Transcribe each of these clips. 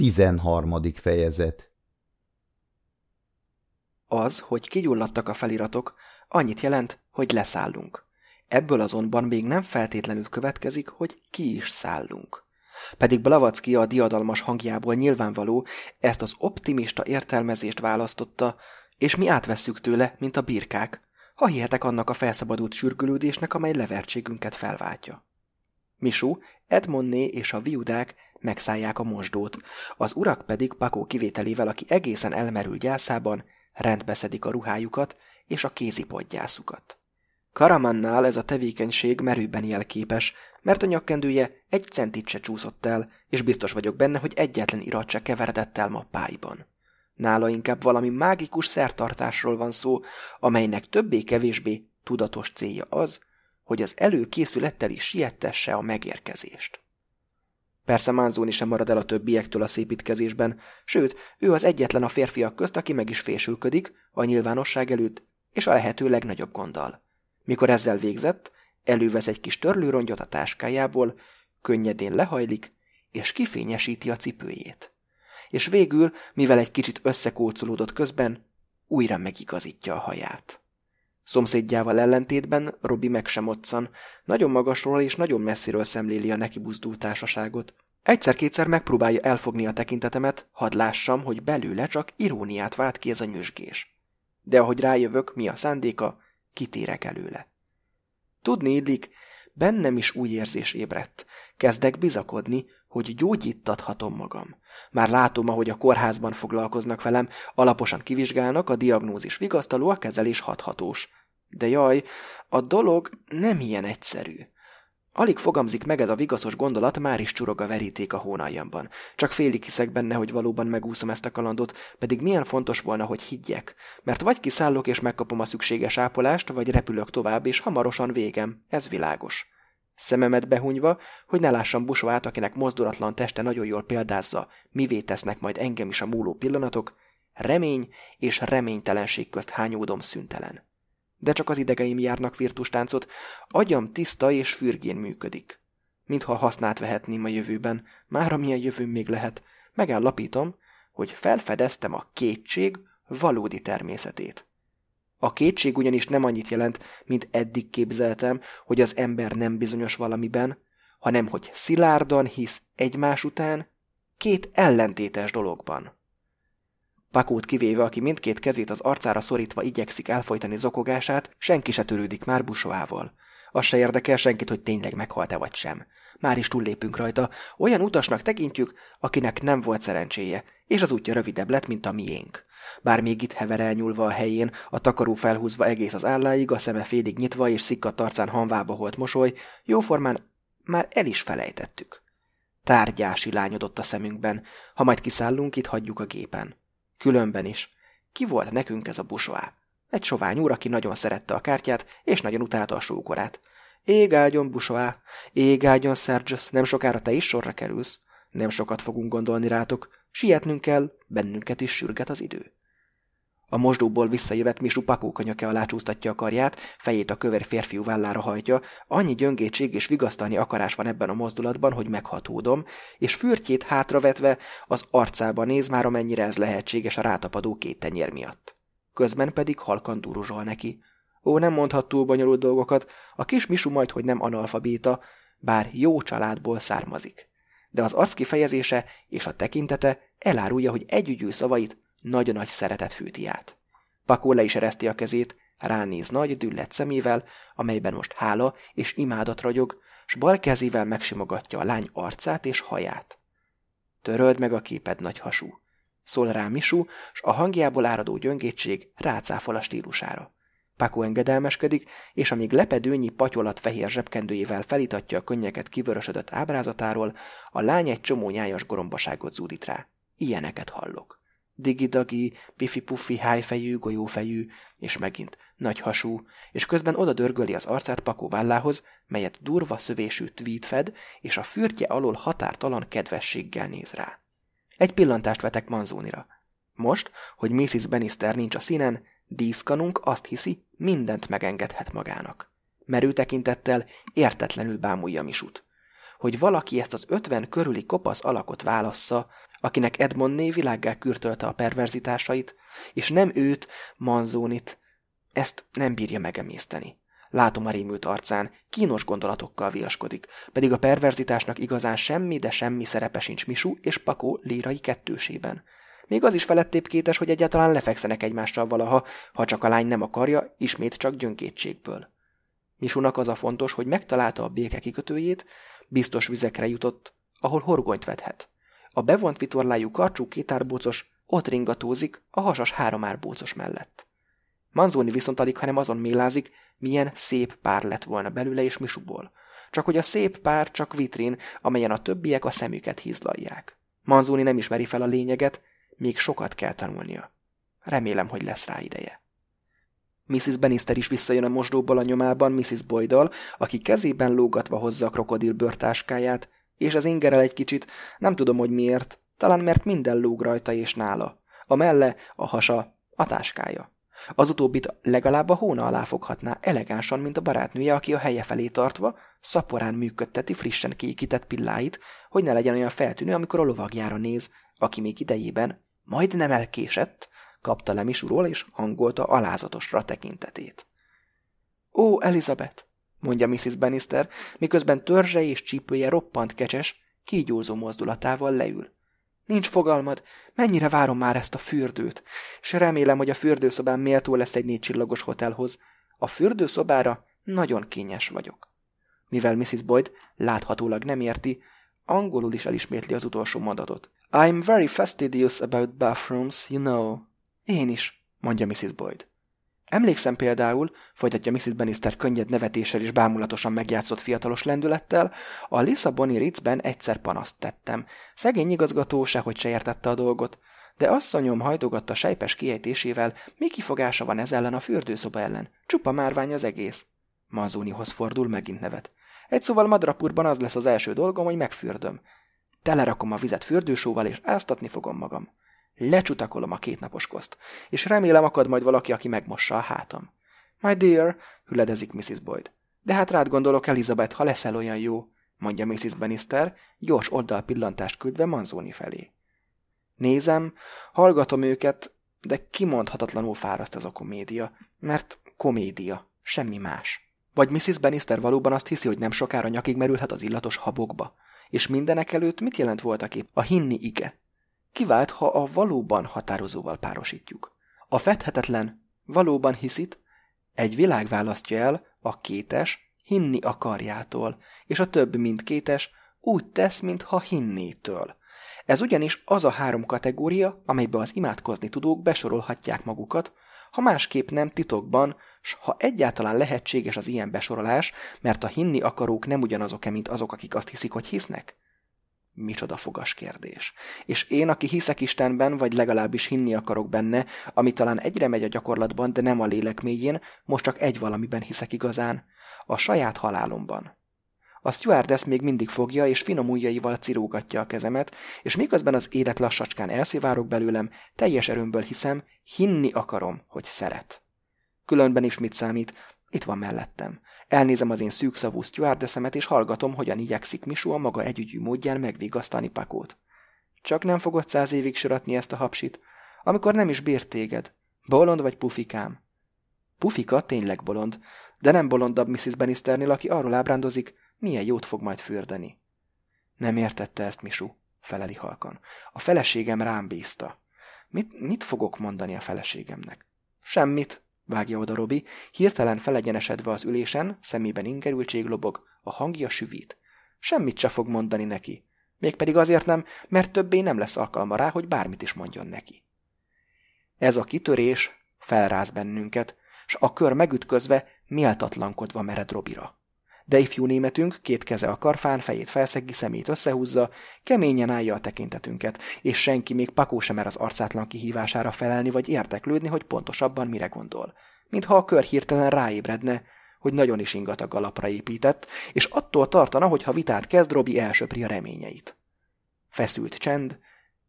13. fejezet Az, hogy kigyulladtak a feliratok, annyit jelent, hogy leszállunk. Ebből azonban még nem feltétlenül következik, hogy ki is szállunk. Pedig Blavacki a diadalmas hangjából nyilvánvaló ezt az optimista értelmezést választotta, és mi átvesszük tőle, mint a birkák, ha hihetek annak a felszabadult sürgülődésnek, amely levertségünket felváltja. Misú, Edmonné és a viudák megszállják a mosdót, az urak pedig Pakó kivételével, aki egészen elmerül gyászában, rendbeszedik a ruhájukat és a kézipodgyászukat. Karamannál ez a tevékenység merőben jelképes, mert a nyakkendője egy centit se csúszott el, és biztos vagyok benne, hogy egyetlen irat se keveredett el mappáiban. Nála inkább valami mágikus szertartásról van szó, amelynek többé-kevésbé tudatos célja az, hogy az előkészülettel is siettesse a megérkezést. Persze Manzoni sem marad el a többiektől a szépítkezésben, sőt, ő az egyetlen a férfiak közt, aki meg is fésülködik a nyilvánosság előtt, és a lehető legnagyobb gonddal. Mikor ezzel végzett, elővesz egy kis törlőrongyot a táskájából, könnyedén lehajlik, és kifényesíti a cipőjét. És végül, mivel egy kicsit összekócolódott közben, újra megigazítja a haját. Szomszédjával ellentétben Robi meg sem otszan, nagyon magasról és nagyon messziről szemléli a neki buzdult társaságot. Egyszer-kétszer megpróbálja elfogni a tekintetemet, hadd lássam, hogy belőle csak iróniát vált ki ez a nyüzsgés. De ahogy rájövök, mi a szándéka, kitérek előle. Tudni illik, bennem is új érzés ébredt. Kezdek bizakodni, hogy gyógyítathatom magam. Már látom, ahogy a kórházban foglalkoznak velem, alaposan kivizsgálnak, a diagnózis vigasztaló, a kezelés hathatós. De jaj, a dolog nem ilyen egyszerű. Alig fogamzik meg ez a vigaszos gondolat, már is csurog a veríték a hónaljamban. Csak félig hiszek benne, hogy valóban megúszom ezt a kalandot, pedig milyen fontos volna, hogy higgyek. Mert vagy kiszállok és megkapom a szükséges ápolást, vagy repülök tovább, és hamarosan végem. Ez világos. Szememet behunyva, hogy ne lássam busóát, akinek mozdulatlan teste nagyon jól példázza, mivé tesznek majd engem is a múló pillanatok, remény és reménytelenség közt hányódom szüntelen de csak az idegeim járnak virtustáncot, agyam tiszta és fürgén működik. Mintha hasznát vehetném a jövőben, már amilyen jövőm még lehet, megállapítom, hogy felfedeztem a kétség valódi természetét. A kétség ugyanis nem annyit jelent, mint eddig képzeltem, hogy az ember nem bizonyos valamiben, hanem hogy szilárdan hisz egymás után két ellentétes dologban. Pakót kivéve, aki mindkét kezét az arcára szorítva igyekszik elfolytani zokogását, senki se törődik már busoával. Az se érdekel senkit, hogy tényleg meghalt-e vagy sem. Már is túllépünk rajta, olyan utasnak tekintjük, akinek nem volt szerencséje, és az útja rövidebb lett, mint a miénk. Bár még itt hever elnyúlva a helyén, a takaró felhúzva egész az álláig, a szeme félig nyitva és szikkadt arcán hanvába holt mosoly, jóformán már el is felejtettük. Tárgyási lányodott a szemünkben, ha majd kiszállunk, itt hagyjuk a gépen. Különben is. Ki volt nekünk ez a busoá? Egy sovány úr, aki nagyon szerette a kártyát, és nagyon utálta a sókorát. Égágyon, busoá, égágyon, Sergius, nem sokára te is sorra kerülsz. Nem sokat fogunk gondolni rátok, sietnünk kell, bennünket is sürget az idő. A mosdóból visszajövet Misu pakókanyake alá csúsztatja a karját, fejét a kövér férfiú vállára hajtja, annyi gyöngétség és vigasztalni akarás van ebben a mozdulatban, hogy meghatódom, és fürtjét hátravetve az arcába néz már amennyire ez lehetséges a rátapadó két tenyér miatt. Közben pedig halkan duruzsol neki. Ó, nem mondhat túl bonyolult dolgokat, a kis Misu majd, hogy nem analfabéta, bár jó családból származik. De az arc kifejezése és a tekintete elárulja, hogy együgyű szavait nagy nagy szeretet fűti át. Pakó le is ereszti a kezét, ránéz nagy, düllett szemével, amelyben most hála és imádat ragyog, s bal kezével megsimogatja a lány arcát és haját. Töröld meg a képed, nagy hasú. Szól rá Misú, s a hangjából áradó gyöngétség rácáfol a stílusára. Pakó engedelmeskedik, és amíg lepedőnyi patyolat fehér zsebkendőjével felítatja a könnyeket kivörösödött ábrázatáról, a lány egy csomó nyájas gorombaságot zúdít rá. Ilyeneket hallok digidagi, pifi-puffi, hájfejű, golyófejű, és megint nagy hasú, és közben oda dörgöli az arcát Pakó vállához, melyet durva szövésű tweed fed, és a fürtje alól határtalan kedvességgel néz rá. Egy pillantást vetek Manzónira. Most, hogy Mrs. Bannister nincs a színen, díszkanunk azt hiszi, mindent megengedhet magának. Merő tekintettel értetlenül bámulja Misut. Hogy valaki ezt az ötven körüli kopasz alakot válassza, akinek Edmondné világgá kürtölte a perverzitásait, és nem őt, Manzónit. Ezt nem bírja megemészteni. Látom a rémült arcán, kínos gondolatokkal viaskodik, pedig a perverzitásnak igazán semmi, de semmi szerepe sincs Misu és Pakó lírai kettősében. Még az is felettébb kétes, hogy egyáltalán lefekszenek egymással valaha, ha csak a lány nem akarja, ismét csak gyönkétségből. Misunak az a fontos, hogy megtalálta a béke kikötőjét, biztos vizekre jutott, ahol horgonyt vedhet. A bevont vitorlájú karcsú kétárbócos ott ringatózik a hasas háromárbócos mellett. Manzoni viszont alig, hanem azon mélázik, milyen szép pár lett volna belőle és Misuból. Csak hogy a szép pár csak vitrin, amelyen a többiek a szemüket hízlalják. Manzoni nem ismeri fel a lényeget, még sokat kell tanulnia. Remélem, hogy lesz rá ideje. Mrs. Bannister is visszajön a mosdóból a nyomában Mrs. Boydal, aki kezében lógatva hozza a krokodil bőrtáskáját, és az ingerel egy kicsit, nem tudom, hogy miért, talán mert minden lóg rajta és nála. A melle, a hasa, a táskája. Az utóbbit legalább a hóna alá foghatná, elegánsan, mint a barátnője, aki a helye felé tartva, szaporán működteti frissen kékített pilláit, hogy ne legyen olyan feltűnő, amikor a lovagjára néz, aki még idejében majdnem elkésett, kapta le Misuról, és hangolta alázatosra tekintetét. Ó, Elizabeth, mondja Mrs. Bannister, miközben törzse és csípője roppant kecses, kígyózó mozdulatával leül. Nincs fogalmad, mennyire várom már ezt a fürdőt, és remélem, hogy a fürdőszobán méltó lesz egy négy csillagos hotelhoz. A fürdőszobára nagyon kényes vagyok. Mivel Mrs. Boyd láthatólag nem érti, angolul is elismétli az utolsó mondatot. I'm very fastidious about bathrooms, you know. Én is, mondja Mrs. Boyd. Emlékszem például, folytatja Mrs. Bannister könnyed nevetéssel és bámulatosan megjátszott fiatalos lendülettel, a Lisszaboni Ritzben egyszer panaszt tettem. Szegény igazgató sehogy se értette a dolgot, de asszonyom hajdogatta sejpes kiejtésével, mi kifogása van ez ellen a fürdőszoba ellen. Csupa márvány az egész. Manzónihoz fordul, megint nevet. Egy szóval Madrapurban az lesz az első dolgom, hogy megfürdöm. Telerakom a vizet fürdősóval, és áztatni fogom magam. Lecsutakolom a kétnapos koszt, és remélem akad majd valaki, aki megmossa a hátam. My dear, hüledezik Mrs. Boyd. De hát rád gondolok, Elizabeth, ha leszel olyan jó, mondja Mrs. Bannister, gyors oldalpillantást küldve Manzoni felé. Nézem, hallgatom őket, de kimondhatatlanul fáraszt ez a komédia, mert komédia, semmi más. Vagy Mrs. Bannister valóban azt hiszi, hogy nem sokára nyakig merülhet az illatos habokba, és mindenek előtt mit jelent voltaképp a hinni ige? Kivált, ha a valóban határozóval párosítjuk. A fedhetetlen valóban hiszit, egy világ választja el a kétes hinni akarjától, és a több, mint kétes úgy tesz, mintha hinnétől. Ez ugyanis az a három kategória, amelybe az imádkozni tudók besorolhatják magukat, ha másképp nem titokban, s ha egyáltalán lehetséges az ilyen besorolás, mert a hinni akarók nem ugyanazok-e, mint azok, akik azt hiszik, hogy hisznek? Micsoda fogas kérdés. És én, aki hiszek Istenben, vagy legalábbis hinni akarok benne, ami talán egyre megy a gyakorlatban, de nem a lélek mélyén, most csak egy valamiben hiszek igazán, a saját halálomban. A stewardess még mindig fogja, és finom ujjaival cirógatja a kezemet, és miközben az élet lassacskán elszivárok belőlem, teljes erőmből hiszem, hinni akarom, hogy szeret. Különben is mit számít, itt van mellettem. Elnézem az én szűkszavú stewardessemet, és hallgatom, hogyan igyekszik Misu a maga együgyű módján megvigasztani Pakót. Csak nem fogod száz évig söratni ezt a hapsit, amikor nem is bírt téged. Bolond vagy pufikám? Pufika tényleg bolond, de nem bolondabb Mrs. Bannisternél, aki arról ábrándozik, milyen jót fog majd fürdeni. Nem értette ezt Misu, feleli halkan. A feleségem rám bízta. Mit, mit fogok mondani a feleségemnek? Semmit, vágja oda Robi, hirtelen felegyenesedve az ülésen, szemében ingerültség lobog, a hangja süvít. Semmit se fog mondani neki. Mégpedig azért nem, mert többé nem lesz alkalma rá, hogy bármit is mondjon neki. Ez a kitörés felráz bennünket, s a kör megütközve méltatlankodva mered Robira. De ifjú németünk két keze a karfán, fejét felszeggi, szemét összehúzza, keményen állja a tekintetünket, és senki még pakó sem mer az arcátlan kihívására felelni vagy érteklődni, hogy pontosabban mire gondol. Mintha a kör hirtelen ráébredne, hogy nagyon is ingatag alapra épített, és attól tartana, hogy ha vitát kezd, Robi elsöpri a reményeit. Feszült csend,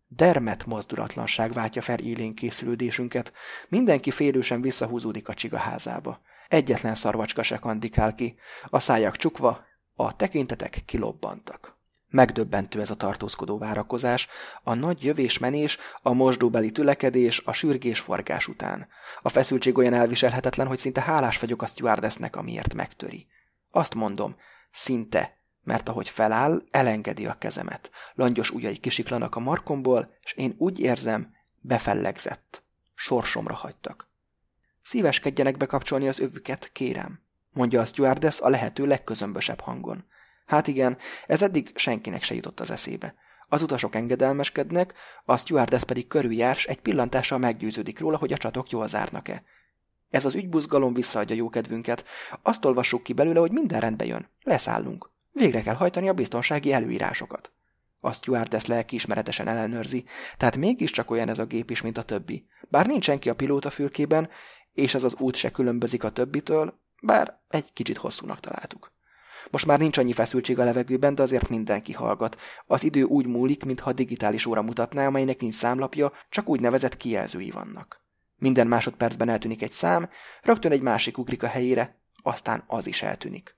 dermet mozdulatlanság váltja fel élén készülődésünket, mindenki félősen visszahúzódik a csigaházába. Egyetlen szarvacska se kandikál ki, a szájak csukva, a tekintetek kilobbantak. Megdöbbentő ez a tartózkodó várakozás, a nagy jövés-menés, a mosdóbeli tülekedés, a sürgés-forgás után. A feszültség olyan elviselhetetlen, hogy szinte hálás vagyok a stewardessnek, amiért megtöri. Azt mondom, szinte, mert ahogy feláll, elengedi a kezemet. Langyos ujjai kisiklanak a markomból, és én úgy érzem, befellegzett. Sorsomra hagytak. Szíveskedjenek bekapcsolni az övüket, kérem, mondja a stewardess a lehető legközömbösebb hangon. Hát igen, ez eddig senkinek se jutott az eszébe. Az utasok engedelmeskednek, a stewardess pedig körüljár, s egy pillantással meggyőződik róla, hogy a csatok jól zárnak-e. Ez az ügybuzgalom visszaadja jókedvünket. Azt olvassuk ki belőle, hogy minden rendbe jön. Leszállunk. Végre kell hajtani a biztonsági előírásokat. A stewardess lelkiismeretesen ellenőrzi, tehát mégiscsak olyan ez a gép is, mint a többi. Bár nincs senki a pilóta fülkében, és ez az út se különbözik a többitől, bár egy kicsit hosszúnak találtuk. Most már nincs annyi feszültség a levegőben, de azért mindenki hallgat. Az idő úgy múlik, mintha digitális óra mutatná, amelynek nincs számlapja, csak úgynevezett kijelzői vannak. Minden másodpercben eltűnik egy szám, rögtön egy másik ugrik a helyére, aztán az is eltűnik.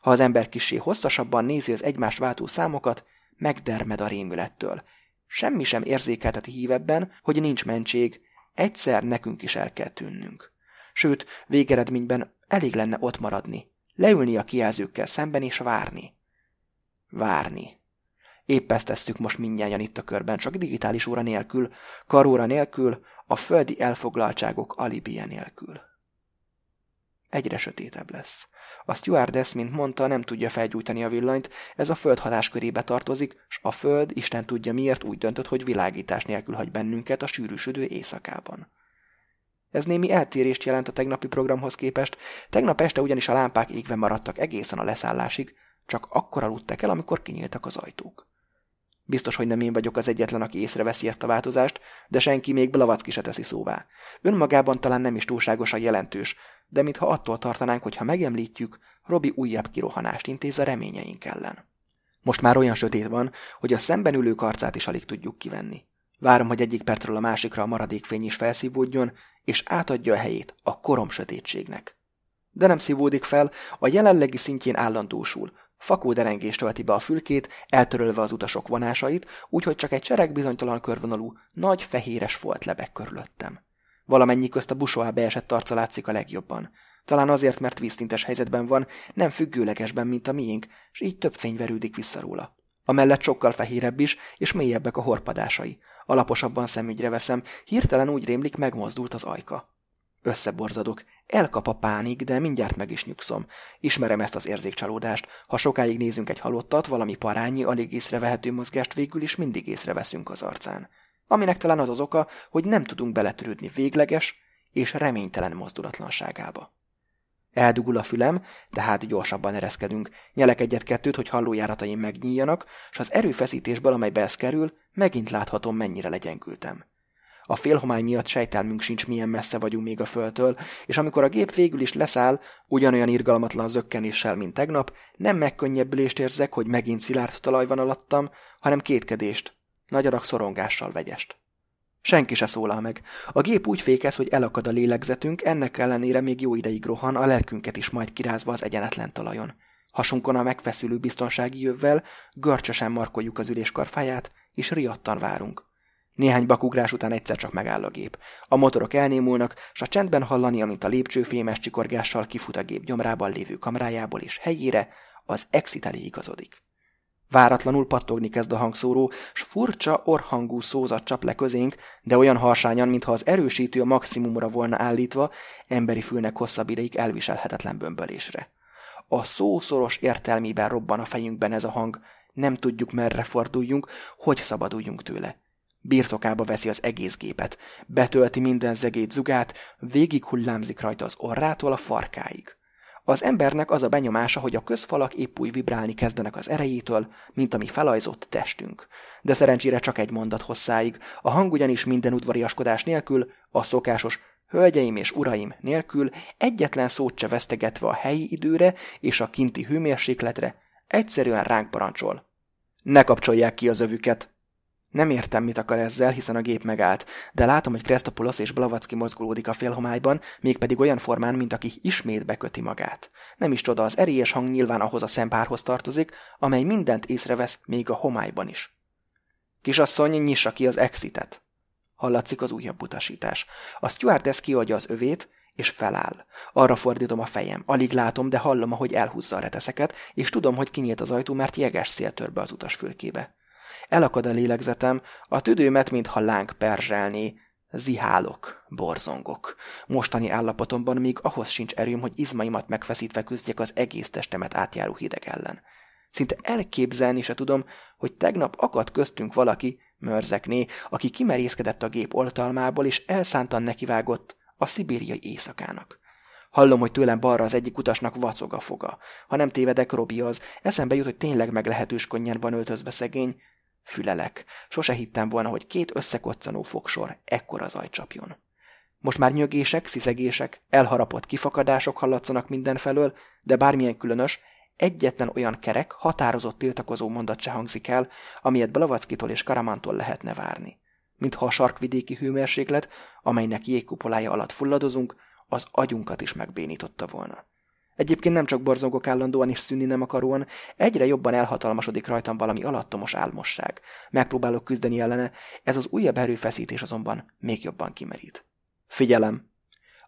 Ha az ember kisé hosszasabban nézi az egymást váltó számokat, megdermed a rémülettől. Semmi sem érzékelteti hívebben, hogy nincs mentség, egyszer nekünk is el kell tűnnünk. Sőt, végeredményben elég lenne ott maradni, leülni a kijelzőkkel szemben és várni. Várni. Épp ezt tesszük most mindjárt itt a körben, csak digitális óra nélkül, karóra nélkül, a földi elfoglaltságok alibije nélkül. Egyre sötétebb lesz. A stewardess, mint mondta, nem tudja felgyújtani a villanyt, ez a föld hatáskörébe tartozik, s a föld, Isten tudja miért úgy döntött, hogy világítás nélkül hagy bennünket a sűrűsödő éjszakában. Ez némi eltérést jelent a tegnapi programhoz képest, tegnap este ugyanis a lámpák égve maradtak egészen a leszállásig, csak akkor aludtak el, amikor kinyíltak az ajtók. Biztos, hogy nem én vagyok az egyetlen, aki észreveszi ezt a változást, de senki még Blavacki se teszi szóvá. Önmagában talán nem is túlságosan jelentős, de mintha attól tartanánk, hogy ha megemlítjük, Robi újabb kirohanást intéz a reményeink ellen. Most már olyan sötét van, hogy a szemben ülő arcát is alig tudjuk kivenni. Várom, hogy egyik percről a másikra a maradékfény is felszívódjon, és átadja a helyét a korom sötétségnek. De nem szívódik fel, a jelenlegi szintjén állandósul, fakó derengést tölti be a fülkét, eltörölve az utasok vonásait, úgyhogy csak egy sereg bizonytalan körvonalú, nagy fehéres folt lebeg körülöttem. Valamennyi közt a busóá beesett arca látszik a legjobban. Talán azért, mert vízszintes helyzetben van, nem függőlegesben, mint a miénk, és így több fény verődik vissza róla. Mellett sokkal fehérebb is, és mélyebbek a horpadásai. Alaposabban szemügyre veszem, hirtelen úgy rémlik, megmozdult az ajka. Összeborzadok. Elkap a pánik, de mindjárt meg is nyugszom. Ismerem ezt az érzékcsalódást. Ha sokáig nézünk egy halottat, valami parányi, alig észrevehető mozgást végül is mindig észreveszünk az arcán. Aminek talán az az oka, hogy nem tudunk beletörődni végleges és reménytelen mozdulatlanságába. Eldugul a fülem, tehát gyorsabban ereszkedünk. Nyelek egyet-kettőt, hogy hallójárataim megnyíljanak, és az erőfeszítésből, amelybe ez kerül, megint láthatom, mennyire legyengültem. A félhomály miatt sejtelmünk sincs, milyen messze vagyunk még a földtől, és amikor a gép végül is leszáll, ugyanolyan irgalmatlan zökkenéssel, mint tegnap, nem megkönnyebbülést érzek, hogy megint szilárd talaj van alattam, hanem kétkedést, nagy adag szorongással vegyest. Senki se szólal meg. A gép úgy fékez, hogy elakad a lélegzetünk, ennek ellenére még jó ideig rohan, a lelkünket is majd kirázva az egyenetlen talajon. Hasunkon a megfeszülő biztonsági jövvel görcsösen markoljuk az üléskarfáját, és riadtan várunk. Néhány bakugrás után egyszer csak megáll a gép. A motorok elnémulnak, s a csendben hallani, amint a lépcső fémes csikorgással kifut a gép gyomrában lévő kamrájából, és helyére az exit elé igazodik. Váratlanul pattogni kezd a hangszóró, s furcsa, orhangú szózat csap le közénk, de olyan harsányan, mintha az erősítő a maximumra volna állítva, emberi fülnek hosszabb ideig elviselhetetlen bömbölésre. A szó szoros értelmében robban a fejünkben ez a hang, nem tudjuk merre forduljunk, hogy szabaduljunk tőle. Birtokába veszi az egész gépet, betölti minden zegét zugát, végig hullámzik rajta az orrától a farkáig. Az embernek az a benyomása, hogy a közfalak épp úgy vibrálni kezdenek az erejétől, mint ami felajzott testünk. De szerencsére csak egy mondat hosszáig, a hang ugyanis minden udvariaskodás nélkül, a szokásos hölgyeim és uraim nélkül, egyetlen szót se vesztegetve a helyi időre és a kinti hőmérsékletre, egyszerűen ránk parancsol. Ne kapcsolják ki az övüket! Nem értem, mit akar ezzel, hiszen a gép megállt, de látom, hogy Kresztopulos és Blavacki mozgolódik a félhomályban, mégpedig olyan formán, mint aki ismét beköti magát. Nem is csoda, az erélyes hang nyilván ahhoz a szempárhoz tartozik, amely mindent észrevesz, még a homályban is. Kisasszony, nyissa ki az exitet. Hallatszik az újabb utasítás. A stewardess kiadja az övét, és feláll. Arra fordítom a fejem. Alig látom, de hallom, ahogy elhúzza a reteszeket, és tudom, hogy kinyílt az ajtó, mert jeges szél tör be az utasfülkébe. Elakad a lélegzetem, a tüdőmet, mintha láng perzselné, Zihálok, borzongok. Mostani állapotomban még ahhoz sincs erőm, hogy izmaimat megfeszítve küzdjek az egész testemet átjáró hideg ellen. Szinte elképzelni se tudom, hogy tegnap akadt köztünk valaki, mörzekné, aki kimerészkedett a gép oltalmából, és elszántan nekivágott a szibériai éjszakának. Hallom, hogy tőlem balra az egyik utasnak vacog a foga. Ha nem tévedek, Robi az. Eszembe jut, hogy tényleg meglehetős könnyen van öltözve szegény. Fülelek. Sose hittem volna, hogy két összekoccanó fogsor ekkora zaj csapjon. Most már nyögések, sziszegések, elharapott kifakadások hallatszanak mindenfelől, de bármilyen különös, egyetlen olyan kerek, határozott tiltakozó mondat se hangzik el, amilyet Blavackitól és Karamantól lehetne várni. Mintha a sarkvidéki hőmérséklet, amelynek jégkupolája alatt fulladozunk, az agyunkat is megbénította volna. Egyébként nem csak borzongok állandóan és szűnni nem akaróan, egyre jobban elhatalmasodik rajtam valami alattomos álmosság. Megpróbálok küzdeni ellene, ez az újabb erőfeszítés azonban még jobban kimerít. Figyelem!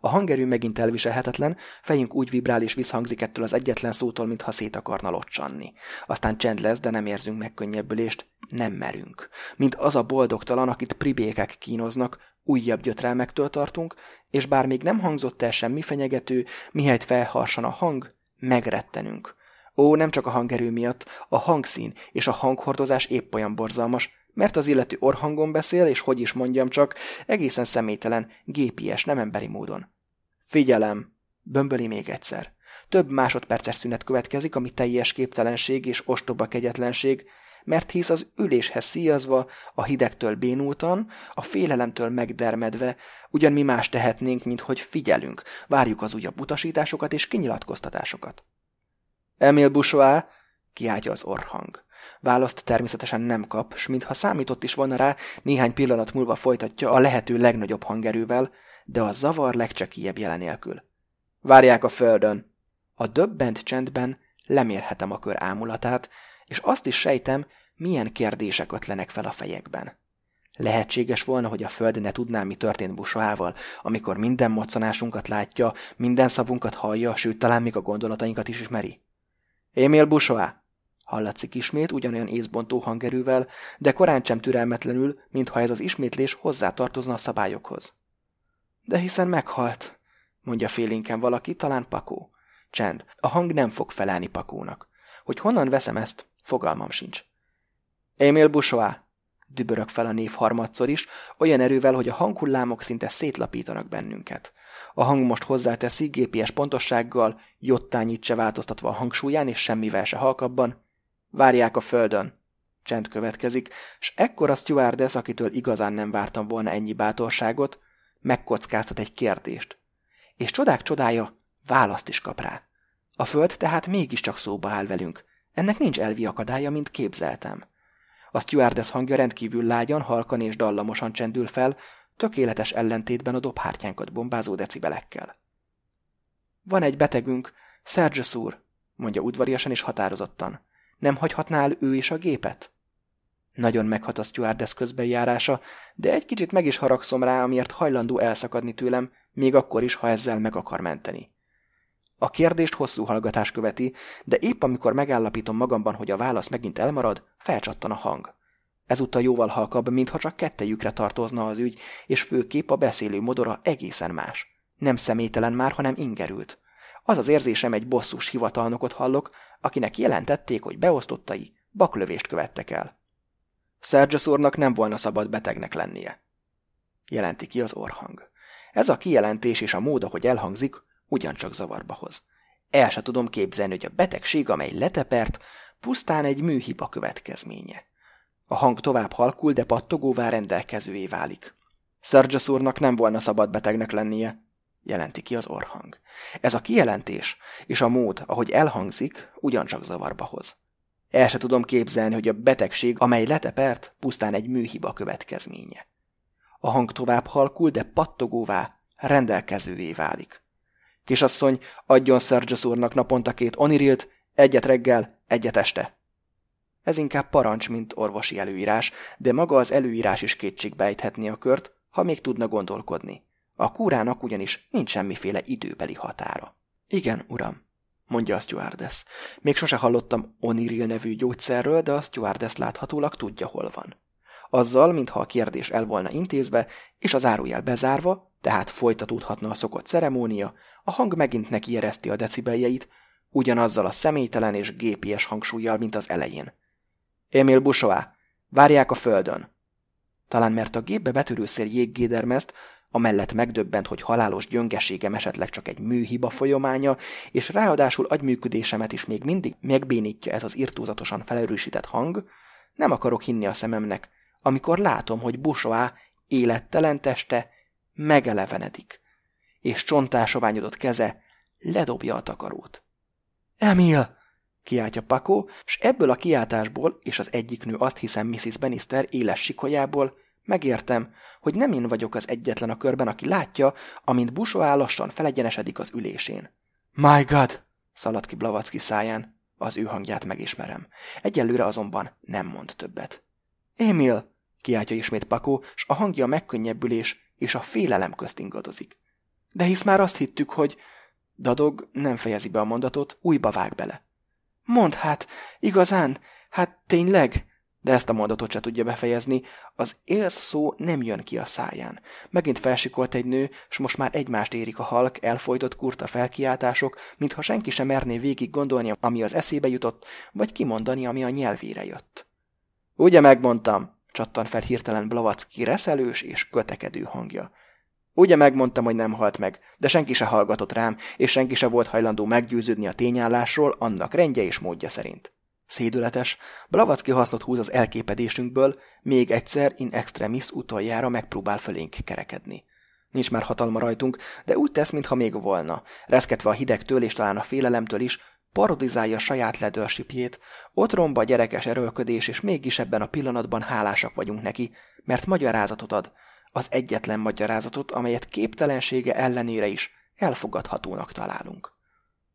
A hangerő megint elviselhetetlen, fejünk úgy vibrál és visszhangzik ettől az egyetlen szótól, mintha szét akarna locsanni. Aztán csend lesz, de nem érzünk megkönnyebbülést, nem merünk. Mint az a boldogtalan, akit pribékek kínoznak, újabb gyötrelmektől tartunk, és bár még nem hangzott el semmi fenyegető, mihelyt felharsan a hang, megrettenünk. Ó, nem csak a hangerő miatt, a hangszín és a hanghordozás épp olyan borzalmas, mert az illető orhangon beszél, és hogy is mondjam csak, egészen személytelen, gépies, nem emberi módon. Figyelem! Bömböli még egyszer. Több másodperces szünet következik, ami teljes képtelenség és ostoba kegyetlenség, mert hisz az üléshez szíjazva, a hidegtől bénultan, a félelemtől megdermedve, ugyan mi más tehetnénk, mint hogy figyelünk, várjuk az újabb utasításokat és kinyilatkoztatásokat. Emil Bourgeois, kiáltja az orhang. Választ természetesen nem kap, s mintha számított is volna rá, néhány pillanat múlva folytatja a lehető legnagyobb hangerővel, de a zavar legcsekélyebb jelenélkül. Várják a földön. A döbbent csendben lemérhetem a kör ámulatát, és azt is sejtem, milyen kérdések ötlenek fel a fejekben. Lehetséges volna, hogy a Föld ne tudná, mi történt Busoával, amikor minden moccanásunkat látja, minden szavunkat hallja, sőt, talán még a gondolatainkat is ismeri. Émél Busoá! Hallatszik ismét ugyanolyan észbontó hangerővel, de korán sem türelmetlenül, mintha ez az ismétlés hozzátartozna a szabályokhoz. De hiszen meghalt, mondja félénken valaki, talán Pakó. Csend, a hang nem fog felállni Pakónak. Hogy honnan veszem ezt, fogalmam sincs. Émil Bourgeois, dübörög fel a név harmadszor is, olyan erővel, hogy a hanghullámok szinte szétlapítanak bennünket. A hang most hozzáteszi GPS pontossággal, jottányit se változtatva a hangsúlyán és semmivel se halkabban. Várják a földön. Csend következik, s ekkor a stewardess, akitől igazán nem vártam volna ennyi bátorságot, megkockáztat egy kérdést. És csodák csodája, választ is kap rá. A föld tehát mégiscsak szóba áll velünk. Ennek nincs elvi akadálya, mint képzeltem. A stewardess hangja rendkívül lágyan, halkan és dallamosan csendül fel, tökéletes ellentétben a dobhártyánkat bombázó decibelekkel. Van egy betegünk, Sergius úr, mondja udvariasan és határozottan. Nem hagyhatná el ő is a gépet? Nagyon meghat a stewardess közbenjárása, de egy kicsit meg is haragszom rá, amiért hajlandó elszakadni tőlem, még akkor is, ha ezzel meg akar menteni. A kérdést hosszú hallgatás követi, de épp amikor megállapítom magamban, hogy a válasz megint elmarad, felcsattan a hang. Ezúttal jóval halkabb, mintha csak kettejükre tartozna az ügy, és főképp a beszélő modora egészen más. Nem személytelen már, hanem ingerült. Az az érzésem egy bosszus hivatalnokot hallok, akinek jelentették, hogy beosztottai baklövést követtek el. Sergius úrnak nem volna szabad betegnek lennie. Jelenti ki az orhang. Ez a kijelentés és a mód, ahogy elhangzik, ugyancsak zavarba hoz. El se tudom képzelni, hogy a betegség, amely letepert, pusztán egy műhiba következménye. A hang tovább halkul, de pattogóvá rendelkezővé válik. Úrnak nem volna szabad betegnek lennie, jelenti ki az orhang. Ez a kijelentés és a mód, ahogy elhangzik, ugyancsak zavarba hoz. El se tudom képzelni, hogy a betegség, amely letepert, pusztán egy műhiba következménye. A hang tovább halkul, de pattogóvá, rendelkezővé válik. Kisasszony, adjon Szergyos úrnak naponta két onirilt, egyet reggel, egyet este. Ez inkább parancs, mint orvosi előírás, de maga az előírás is kétségbejthetni a kört, ha még tudna gondolkodni. A kúrának ugyanis nincs semmiféle időbeli határa. Igen, uram, mondja a stewardess. Még sose hallottam Oniril nevű gyógyszerről, de a stewardess láthatólag tudja, hol van. Azzal, mintha a kérdés el volna intézve, és az árójel bezárva, tehát folytatódhatna a szokott ceremónia, a hang megint nekiereszti a decibeljeit, ugyanazzal a személytelen és gépies hangsúlyjal, mint az elején. Emil Busoá, várják a földön! Talán mert a gépbe betörő szél jéggédermezt, amellett megdöbbent, hogy halálos gyöngeségem esetleg csak egy műhiba folyamánya, és ráadásul agyműködésemet is még mindig megbénítja ez az irtózatosan felerősített hang, nem akarok hinni a szememnek, amikor látom, hogy Busoá élettelen teste megelevenedik, és csontásoványodott keze ledobja a takarót. Emil! kiáltja Paco, s ebből a kiáltásból és az egyik nő azt hiszem Mrs. Bannister éles sikolyából megértem, hogy nem én vagyok az egyetlen a körben, aki látja, amint Busoá lassan felegyenesedik az ülésén. My God! szaladt ki Blavacki száján. Az ő hangját megismerem. Egyelőre azonban nem mond többet. Emil! kiáltja ismét Paco, s a hangja megkönnyebbülés és a félelem közt ingadozik. De hisz már azt hittük, hogy... Dadog nem fejezi be a mondatot, újba vág bele. Mond hát, igazán, hát tényleg? De ezt a mondatot se tudja befejezni, az élsz szó nem jön ki a száján. Megint felsikolt egy nő, s most már egymást érik a halk, elfolytott kurta felkiáltások, mintha senki sem merné végig gondolni, ami az eszébe jutott, vagy kimondani, ami a nyelvére jött. Ugye megmondtam, csattan fel hirtelen Blavacki reszelős és kötekedő hangja. Ugye megmondtam, hogy nem halt meg, de senki se hallgatott rám, és senki se volt hajlandó meggyőződni a tényállásról annak rendje és módja szerint. Szédületes, Blavacki hasznot húz az elképedésünkből, még egyszer in extremis utoljára megpróbál fölénk kerekedni. Nincs már hatalma rajtunk, de úgy tesz, mintha még volna. Reszketve a hidegtől és talán a félelemtől is, parodizálja saját leadershipjét, ott romba a gyerekes erőlködés, és mégis ebben a pillanatban hálásak vagyunk neki, mert magyarázatot ad, az egyetlen magyarázatot, amelyet képtelensége ellenére is elfogadhatónak találunk.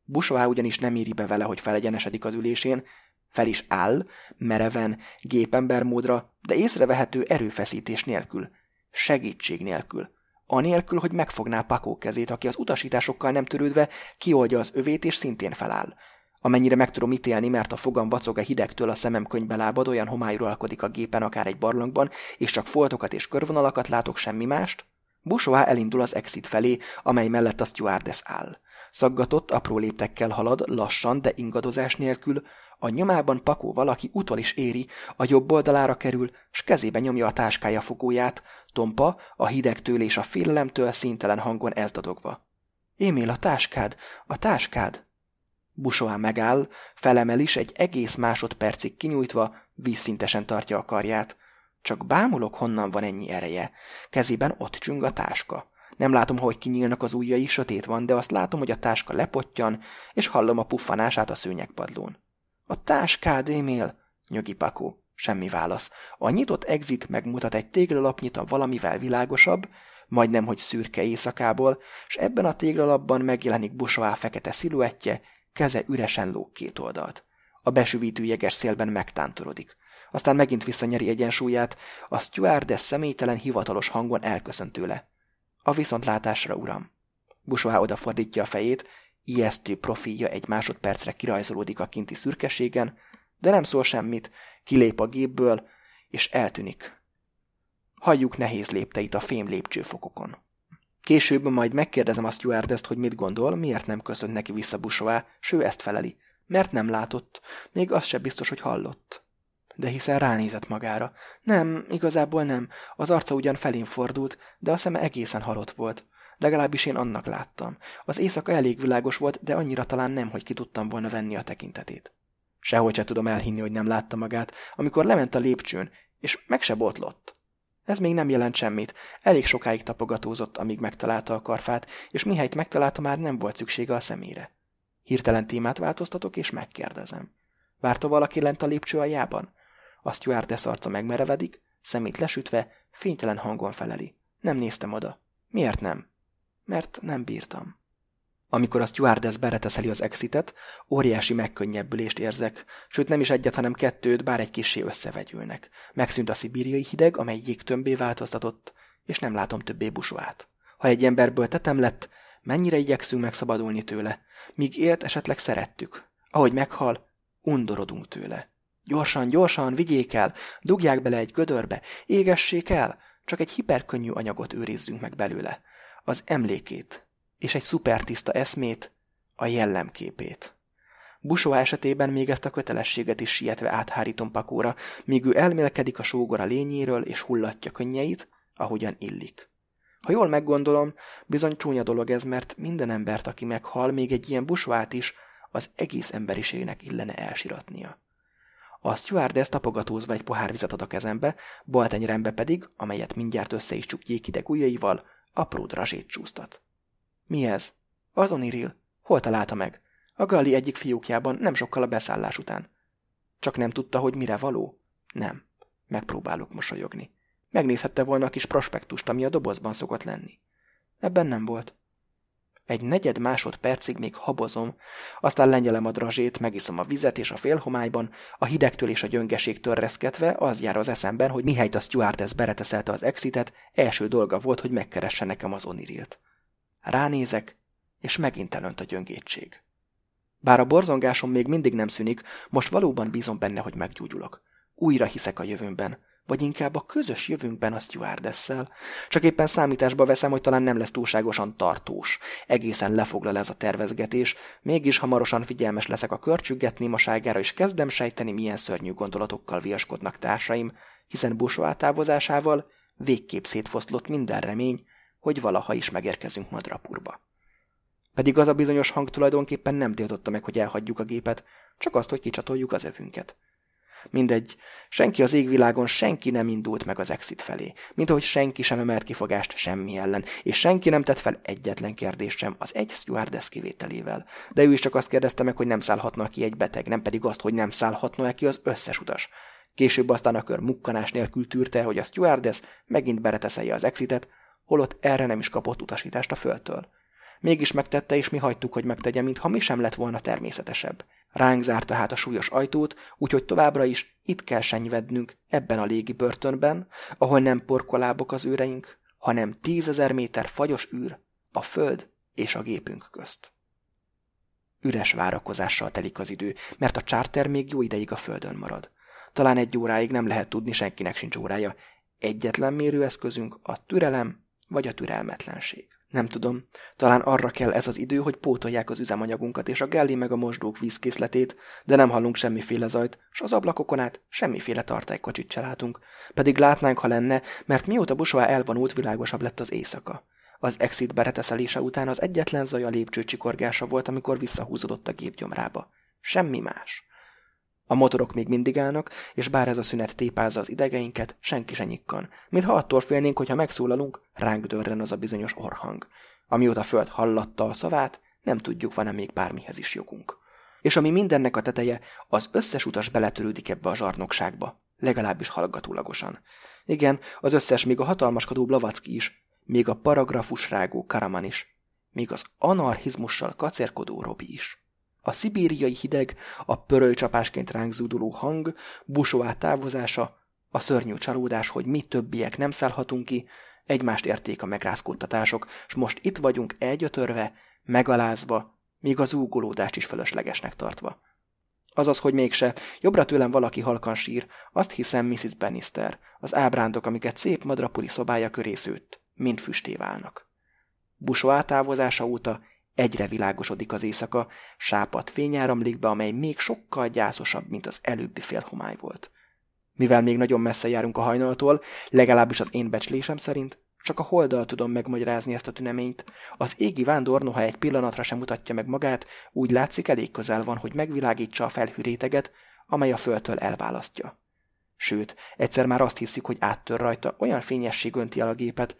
Busvá ugyanis nem éri be vele, hogy felegyenesedik az ülésén, fel is áll, mereven, gépember módra, de észrevehető erőfeszítés nélkül, segítség nélkül, anélkül, hogy megfogná Pakó kezét, aki az utasításokkal nem törődve kioldja az övét és szintén feláll. Amennyire meg tudom ítélni, mert a fogam vacog a hidegtől a szemem könyvbe lábad, olyan homály uralkodik a gépen akár egy barlangban, és csak foltokat és körvonalakat látok, semmi mást. Busóá elindul az exit felé, amely mellett a stewardess áll. Szaggatott, apró léptekkel halad, lassan, de ingadozás nélkül, a nyomában Pakó valaki utol is éri, a jobb oldalára kerül, s kezébe nyomja a táskája fogóját, Tompa a hidegtől és a félelemtől szintelen hangon ezdadogva. Émél, a táskád, a táskád! Busoá megáll, felemel is egy egész másodpercig kinyújtva, vízszintesen tartja a karját. Csak bámulok, honnan van ennyi ereje. Kezében ott csüng a táska. Nem látom, hogy kinyílnak az ujjai, sötét van, de azt látom, hogy a táska lepottyan, és hallom a puffanását a szőnyegpadlón. A táskád, Émél, nyögi Pakó. Semmi válasz. A nyitott exit megmutat egy téglalapnyit a valamivel világosabb, majdnem, hogy szürke éjszakából, és ebben a téglalapban megjelenik Busoá fekete sziluettje, keze üresen lóg két oldalt. A besüvítő jeges szélben megtántorodik. Aztán megint visszanyeri egyensúlyát, a stewardess személytelen hivatalos hangon elköszönt tőle. A viszontlátásra, uram. Busoá odafordítja a fejét, ijesztő profilja egy másodpercre kirajzolódik a kinti szürkeségen, de nem szól semmit, kilép a gépből, és eltűnik. Halljuk nehéz lépteit a fém lépcsőfokokon. Később majd megkérdezem a stewardess hogy mit gondol, miért nem köszönt neki vissza Busová, s ő ezt feleli. Mert nem látott, még az se biztos, hogy hallott. De hiszen ránézett magára. Nem, igazából nem. Az arca ugyan felén fordult, de a szeme egészen halott volt. Legalábbis én annak láttam. Az éjszaka elég világos volt, de annyira talán nem, hogy ki tudtam volna venni a tekintetét. Sehogy se tudom elhinni, hogy nem látta magát, amikor lement a lépcsőn, és meg se botlott. Ez még nem jelent semmit. Elég sokáig tapogatózott, amíg megtalálta a karfát, és mihelyt megtalálta, már nem volt szüksége a szemére. Hirtelen témát változtatok, és megkérdezem. Várta valaki lent a lépcső aljában? A stewardess arca megmerevedik, szemét lesütve, fénytelen hangon feleli. Nem néztem oda. Miért nem? Mert nem bírtam. Amikor a stewardess bereteszeli az exitet, óriási megkönnyebbülést érzek, sőt nem is egyet, hanem kettőt, bár egy kisé összevegyülnek. Megszűnt a szibériai hideg, amely jégtömbé változtatott, és nem látom többé busóát. Ha egy emberből tetem lett, mennyire igyekszünk megszabadulni tőle, míg élt esetleg szerettük. Ahogy meghal, undorodunk tőle. Gyorsan, gyorsan, vigyék el, dugják bele egy gödörbe, égessék el, csak egy hiperkönnyű anyagot őrizzünk meg belőle. Az emlékét, és egy szupertiszta eszmét, a jellemképét. Busó esetében még ezt a kötelességet is sietve áthárítom pakóra, míg ő elmélkedik a sógora lényéről és hullatja könnyeit, ahogyan illik. Ha jól meggondolom, bizony csúnya dolog ez, mert minden embert, aki meghal, még egy ilyen busvát is, az egész emberiségnek illene elsiratnia. A stewardess tapogatózva egy pohár vizet ad a kezembe, boltenyerembe pedig, amelyet mindjárt össze is csuk jégideg ujjaival, apró drazsét csúsztat. Mi ez? Az Oniril. Hol találta meg? A Galli egyik fiúkjában, nem sokkal a beszállás után. Csak nem tudta, hogy mire való? Nem. Megpróbálok mosolyogni. Megnézhette volna a kis prospektust, ami a dobozban szokott lenni. Ebben nem volt. Egy negyed másodpercig még habozom, aztán lengyelem a drazsét, megiszom a vizet, és a félhomályban, a hidegtől és a gyöngeségtől reszketve az jár az eszemben, hogy mihelyt a stewardess bereteszelte az exitet, első dolga volt, hogy megkeresse nekem az onirilt. Ránézek, és megint elönt a gyöngétség. Bár a borzongásom még mindig nem szűnik, most valóban bízom benne, hogy meggyógyulok. Újra hiszek a jövőmben vagy inkább a közös jövőnkben a stewardesszel. Csak éppen számításba veszem, hogy talán nem lesz túlságosan tartós. Egészen lefoglal ez a tervezgetés, mégis hamarosan figyelmes leszek a körcsügget némaságára, és kezdem sejteni, milyen szörnyű gondolatokkal viaskodnak társaim, hiszen Busó átávozásával végképp szétfoszlott minden remény, hogy valaha is megérkezünk Madrapurba. Pedig az a bizonyos hang tulajdonképpen nem tiltotta meg, hogy elhagyjuk a gépet, csak azt, hogy kicsatoljuk az övünket. Mindegy, senki az égvilágon, senki nem indult meg az exit felé, mint ahogy senki sem emelt kifogást semmi ellen, és senki nem tett fel egyetlen kérdést sem az egy stewardess kivételével. De ő is csak azt kérdezte meg, hogy nem szállhatna ki egy beteg, nem pedig azt, hogy nem szállhatna ki az összes utas. Később aztán a kör mukkanás nélkül tűrte, hogy a stewardess megint bereteszelje az exitet, holott erre nem is kapott utasítást a földtől. Mégis megtette, és mi hagytuk, hogy megtegye, mintha mi sem lett volna természetesebb. Ránk zárta hát a súlyos ajtót, úgyhogy továbbra is itt kell senyvednünk, ebben a légi börtönben, ahol nem porkolábok az őreink, hanem tízezer méter fagyos űr, a föld és a gépünk közt. Üres várakozással telik az idő, mert a charter még jó ideig a földön marad. Talán egy óráig nem lehet tudni, senkinek sincs órája. Egyetlen mérőeszközünk a türelem vagy a türelmetlenség. Nem tudom, talán arra kell ez az idő, hogy pótolják az üzemanyagunkat és a gelli meg a mosdók vízkészletét, de nem hallunk semmiféle zajt, s az ablakokon át semmiféle tartálykocsit se látunk. Pedig látnánk, ha lenne, mert mióta Busoá elvonult, világosabb lett az éjszaka. Az exit bereteszelése után az egyetlen zaj a lépcső csikorgása volt, amikor visszahúzódott a gépgyomrába. Semmi más. A motorok még mindig állnak, és bár ez a szünet tépázza az idegeinket, senki se nyikkan. Mintha attól félnénk, hogyha megszólalunk, ránk dörren az a bizonyos orhang. Amióta a föld hallatta a szavát, nem tudjuk, van-e még bármihez is jogunk. És ami mindennek a teteje, az összes utas beletörődik ebbe a zsarnokságba, legalábbis hallgatólagosan. Igen, az összes, még a hatalmaskodó Blavacki is, még a paragrafusrágó Karaman is, még az anarchizmussal kacérkodó Robi is. A szibériai hideg, a pörölcsapásként ránk zúduló hang, busó távozása, a szörnyű csalódás, hogy mi többiek nem szállhatunk ki, egymást érték a megrázkódtatások, s most itt vagyunk elgyötörve, megalázva, míg az úgolódást is fölöslegesnek tartva. Azaz, hogy mégse, jobbra tőlem valaki halkan sír, azt hiszem Mrs. Bannister, az ábrándok, amiket szép madrapuri szobája köré szőtt, mind füsté válnak. Busó átávozása óta Egyre világosodik az éjszaka, sápat fény áramlik be, amely még sokkal gyászosabb, mint az előbbi félhomály volt. Mivel még nagyon messze járunk a hajnaltól, legalábbis az én becslésem szerint, csak a holdal tudom megmagyarázni ezt a tüneményt. Az égi vándor, noha egy pillanatra sem mutatja meg magát, úgy látszik elég közel van, hogy megvilágítsa a felhűréteget, amely a földtől elválasztja. Sőt, egyszer már azt hiszik, hogy áttör rajta, olyan fényesség önti el a gépet.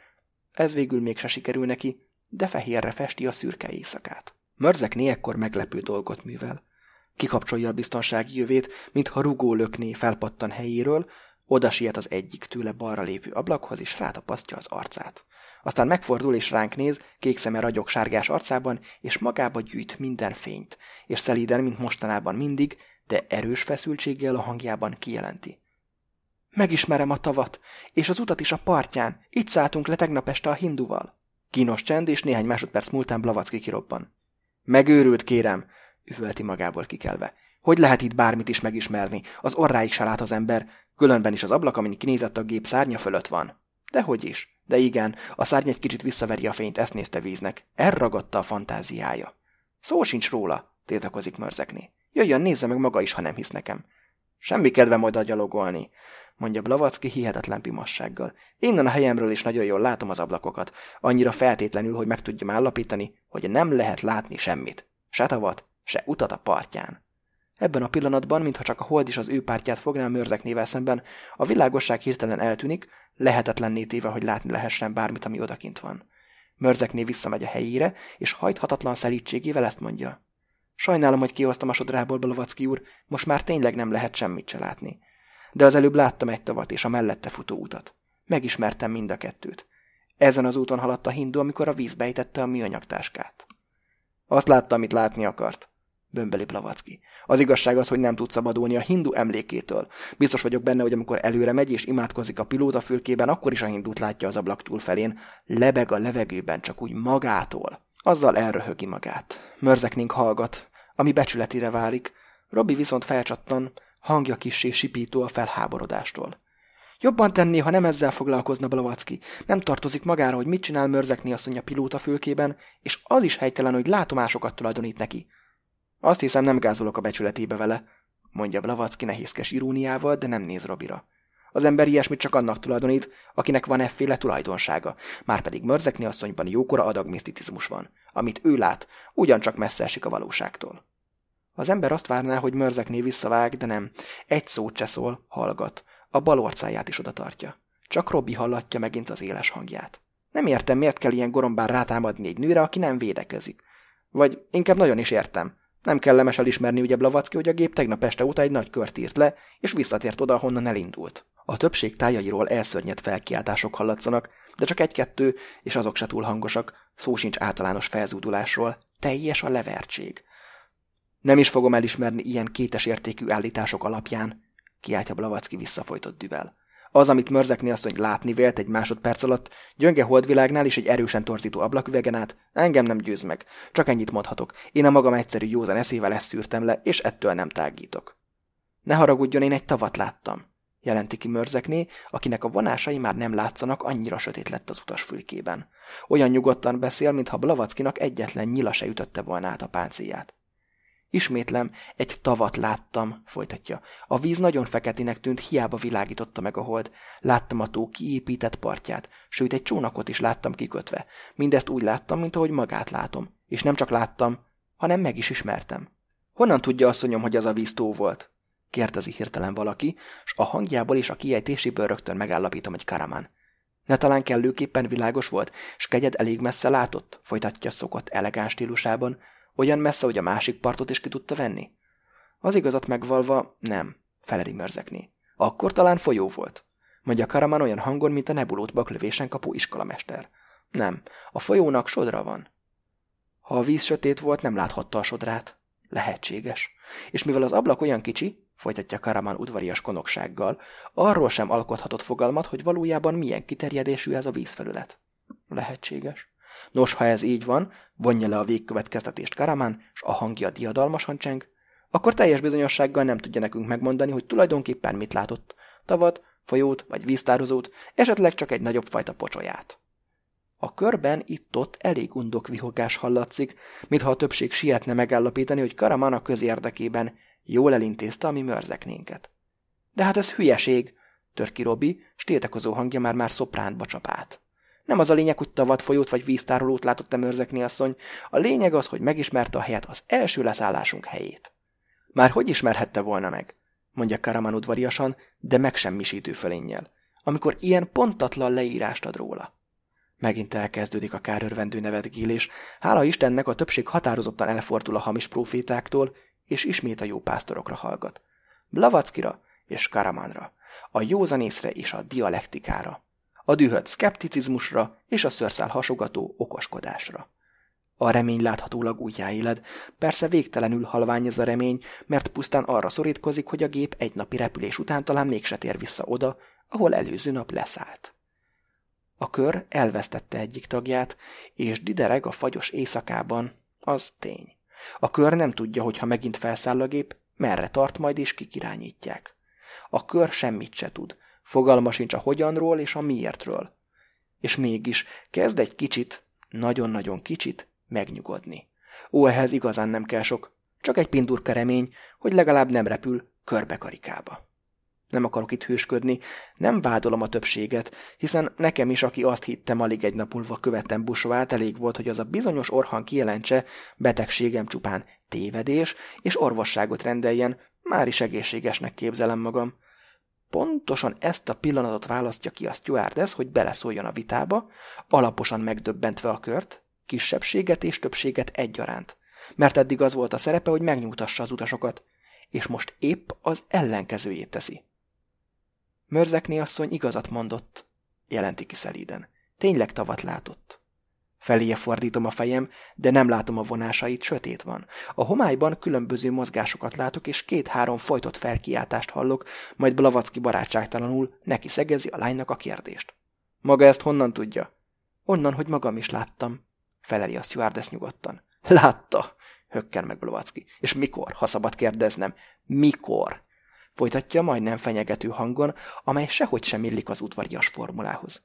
Ez végül mégse sikerül neki, de fehérre festi a szürke éjszakát. Mörzekné ekkor meglepő dolgot művel. Kikapcsolja a biztonsági jövét, mintha rugó lökné felpattan helyéről, oda siet az egyik tőle balra lévő ablakhoz, és rátapasztja az arcát. Aztán megfordul és ránk néz, kék szeme ragyog sárgás arcában, és magába gyűjt minden fényt, és szelíden, mint mostanában mindig, de erős feszültséggel a hangjában kijelenti. Megismerem a tavat, és az utat is a partján. Itt szálltunk le tegnap este a hinduval. Kínos csend, és néhány másodperc múltán Blavacki kirobban. Megőrült, kérem, üvölti magából kikelve. Hogy lehet itt bármit is megismerni? Az orráig se lát az ember, különben is az ablak, amin kinézett a gép szárnya fölött van. Dehogy is. De igen, a szárny egy kicsit visszaveri a fényt, ezt nézte víznek. Elragadta a fantáziája. Szó sincs róla, tiltakozik mörzekné. Jöjjön, nézze meg maga is, ha nem hisz nekem. Semmi kedve majd agyalogolni, mondja Blavacki hihetetlen pimassággal. Innen a helyemről is nagyon jól látom az ablakokat, annyira feltétlenül, hogy meg tudjam állapítani, hogy nem lehet látni semmit. Se tavat, se utat a partján. Ebben a pillanatban, mintha csak a hold is az ő pártját fogná a mörzeknével szemben, a világosság hirtelen eltűnik, lehetetlenné téve, hogy látni lehessen bármit, ami odakint van. Mörzekné visszamegy a helyére, és hajthatatlan szelítségével ezt mondja. Sajnálom, hogy kihoztam a sodrából, Balovacki úr, most már tényleg nem lehet semmit se látni. De az előbb láttam egy tavat és a mellette futó utat. Megismertem mind a kettőt. Ezen az úton haladt a hindu, amikor a vízbe ejtette a műanyag táskát. Azt láttam, amit látni akart, bömbeli Blavacki. Az igazság az, hogy nem tud szabadulni a hindu emlékétől. Biztos vagyok benne, hogy amikor előre megy és imádkozik a pilóta fülkében, akkor is a hindút látja az ablak túlfelén. Lebeg a levegőben, csak úgy magától. Azzal elröhögi magát. Mörzeknénk hallgat, ami becsületire válik. Robi viszont felcsattan, hangja kissé sipító a felháborodástól. Jobban tenné, ha nem ezzel foglalkozna Blavacki. Nem tartozik magára, hogy mit csinál Mörzekné asszony a pilóta fülkében, és az is helytelen, hogy látomásokat tulajdonít neki. Azt hiszem, nem gázolok a becsületébe vele, mondja Blavacki nehézkes iróniával, de nem néz Robira. Az ember ilyesmit csak annak tulajdonít, akinek van efféle tulajdonsága, márpedig Mörzekné asszonyban jókora adag miszticizmus van. Amit ő lát, ugyancsak messze esik a valóságtól. Az ember azt várná, hogy Mörzekné visszavág, de nem. Egy szót se hallgat. A bal orcáját is oda tartja. Csak Robbi hallatja megint az éles hangját. Nem értem, miért kell ilyen gorombán rátámadni egy nőre, aki nem védekezik. Vagy inkább nagyon is értem. Nem kellemes elismerni ugye Blavacki, hogy a gép tegnap este óta egy nagy kört írt le, és visszatért oda, honnan elindult. A többség tájairól elszörnyed felkiáltások hallatszanak, de csak egy-kettő, és azok se túl hangosak, szó sincs általános felzúdulásról. Teljes a levertség. Nem is fogom elismerni ilyen kétes értékű állítások alapján, kiáltja Blavacki visszafolytott düvel. Az, amit Mörzekni asszony látni vélt egy másodperc alatt, gyönge holdvilágnál is egy erősen torzító ablaküvegen át, engem nem győz meg. Csak ennyit mondhatok. Én a magam egyszerű józan eszével ezt szűrtem le, és ettől nem tágítok. Ne haragudjon, én egy tavat láttam, jelenti ki Mörzekné, akinek a vonásai már nem látszanak, annyira sötét lett az utasfülkében. Olyan nyugodtan beszél, mintha Blavackinak egyetlen nyila se ütötte volna át a páncéját. Ismétlem, egy tavat láttam, folytatja. A víz nagyon feketének tűnt, hiába világította meg a hold. Láttam a tó kiépített partját, sőt egy csónakot is láttam kikötve. Mindezt úgy láttam, mint ahogy magát látom. És nem csak láttam, hanem meg is ismertem. Honnan tudja asszonyom, hogy az a víz tó volt? kérdezi hirtelen valaki, s a hangjából és a kiejtéséből rögtön megállapítom, hogy Karaman. Ne talán kellőképpen világos volt, s kegyed elég messze látott? Folytatja szokott elegáns stílusában, olyan messze, hogy a másik partot is ki tudta venni? Az igazat megvalva, nem, feledi mörzekni. Akkor talán folyó volt. Mondja Karaman olyan hangon, mint a nebulót baklövésen kapó iskolamester. Nem, a folyónak sodra van. Ha a víz sötét volt, nem láthatta a sodrát. Lehetséges. És mivel az ablak olyan kicsi, folytatja Karaman udvarias konoksággal, arról sem alkothatott fogalmat, hogy valójában milyen kiterjedésű ez a vízfelület. Lehetséges. Nos, ha ez így van, vonja le a végkövetkeztetést Karaman, s a hangja diadalmasan cseng, akkor teljes bizonyossággal nem tudja nekünk megmondani, hogy tulajdonképpen mit látott. Tavat, folyót vagy víztározót, esetleg csak egy nagyobb fajta pocsolyát. A körben itt-ott elég undok vihogás hallatszik, mintha a többség sietne megállapítani, hogy Karaman a közérdekében jól elintézte a mi mörzeknénket. De hát ez hülyeség, tör ki Robi, stétekozó hangja már-már szopránba csapát. Nem az a lényeg, hogy tavat folyót vagy víztárolót látott-e mörzekni asszony, a lényeg az, hogy megismerte a helyet, az első leszállásunk helyét. Már hogy ismerhette volna meg? mondja Karaman udvariasan, de megsemmisítő fölénnyel, amikor ilyen pontatlan leírást ad róla. Megint elkezdődik a kárörvendő nevetgélés. Hála Istennek a többség határozottan elfordul a hamis profétáktól, és ismét a jó pásztorokra hallgat. Blavackira és Karamanra, a józanészre és a dialektikára, a dühött szkepticizmusra és a szörszál hasogató okoskodásra. A remény láthatólag újjáéled, persze végtelenül halvány ez a remény, mert pusztán arra szorítkozik, hogy a gép egy napi repülés után talán mégse tér vissza oda, ahol előző nap leszállt. A kör elvesztette egyik tagját, és didereg a fagyos éjszakában, az tény. A kör nem tudja, hogy ha megint felszáll a gép, merre tart majd és kik irányítják. A kör semmit se tud, fogalma sincs a hogyanról és a miértről. És mégis kezd egy kicsit, nagyon-nagyon kicsit megnyugodni. Ó, ehhez igazán nem kell sok, csak egy pindurka remény, hogy legalább nem repül körbekarikába. Nem akarok itt hősködni, nem vádolom a többséget, hiszen nekem is, aki azt hittem, alig egy nap múlva követtem busvát, elég volt, hogy az a bizonyos orhan kijelentse, betegségem csupán tévedés, és orvosságot rendeljen, már is egészségesnek képzelem magam. Pontosan ezt a pillanatot választja ki a stewardess, hogy beleszóljon a vitába, alaposan megdöbbentve a kört, kisebbséget és többséget egyaránt. Mert eddig az volt a szerepe, hogy megnyugtassa az utasokat, és most épp az ellenkezőjét teszi. Mörzekné asszony igazat mondott, jelenti ki szelíden. Tényleg tavat látott. Feléje fordítom a fejem, de nem látom a vonásait, sötét van. A homályban különböző mozgásokat látok, és két-három folytott felkiáltást hallok, majd Blavacki barátságtalanul neki szegezi a lánynak a kérdést. Maga ezt honnan tudja? Onnan, hogy magam is láttam, feleli a stewardess nyugodtan. Látta, hökken meg Blavacki. És mikor, ha szabad kérdeznem, mikor? Folytatja majdnem fenyegető hangon, amely sehogy sem illik az udvarias formulához.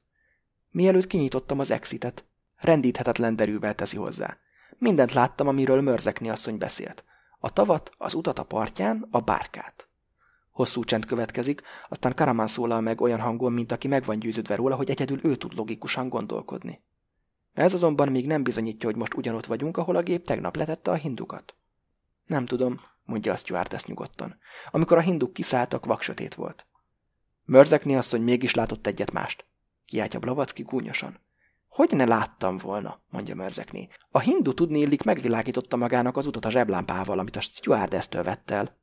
Mielőtt kinyitottam az exitet, rendíthetetlen derűvel teszi hozzá. Mindent láttam, amiről Mörzekni asszony beszélt. A tavat, az utat a partján, a bárkát. Hosszú csend következik, aztán Karaman szólal meg olyan hangon, mint aki meg van győződve róla, hogy egyedül ő tud logikusan gondolkodni. Ez azonban még nem bizonyítja, hogy most ugyanott vagyunk, ahol a gép tegnap letette a hindukat. Nem tudom, mondja a stewardess nyugodtan. Amikor a hinduk kiszálltak, vaksötét volt. Mörzekni asszony mégis látott egyet mást. Kiáltja Blavacki gúnyosan. Hogy ne láttam volna, mondja Mörzekné. A hindu tudni illik megvilágította magának az utat a zseblámpával, amit a stewardess-től vett el.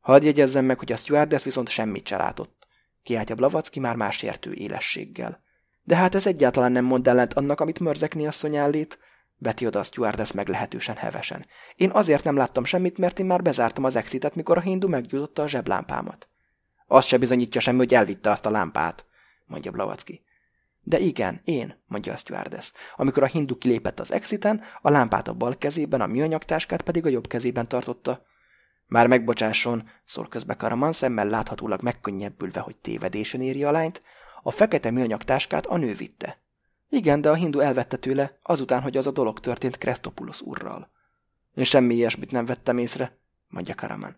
Hadd jegyezzem meg, hogy a stewardess viszont semmit se látott. Kiáltja Blavacki már más értő élességgel. De hát ez egyáltalán nem mond ellent annak, amit Mörzekné asszony állít, Beti oda a stewardess meglehetősen hevesen. Én azért nem láttam semmit, mert én már bezártam az exitet, mikor a hindu meggyújtotta a zseblámpámat. Az se bizonyítja semmi, hogy elvitte azt a lámpát, mondja Blavacki. De igen, én, mondja a stewardess. Amikor a hindu kilépett az exiten, a lámpát a bal kezében, a műanyagtáskát pedig a jobb kezében tartotta. Már megbocsásson, szól közbe Karaman szemmel láthatólag megkönnyebbülve, hogy tévedésen éri a lányt, a fekete műanyagtáskát a nő vitte. Igen, de a hindu elvette tőle, azután, hogy az a dolog történt Krestopulos urral. Én semmi ilyesmit nem vettem észre, mondja Karaman.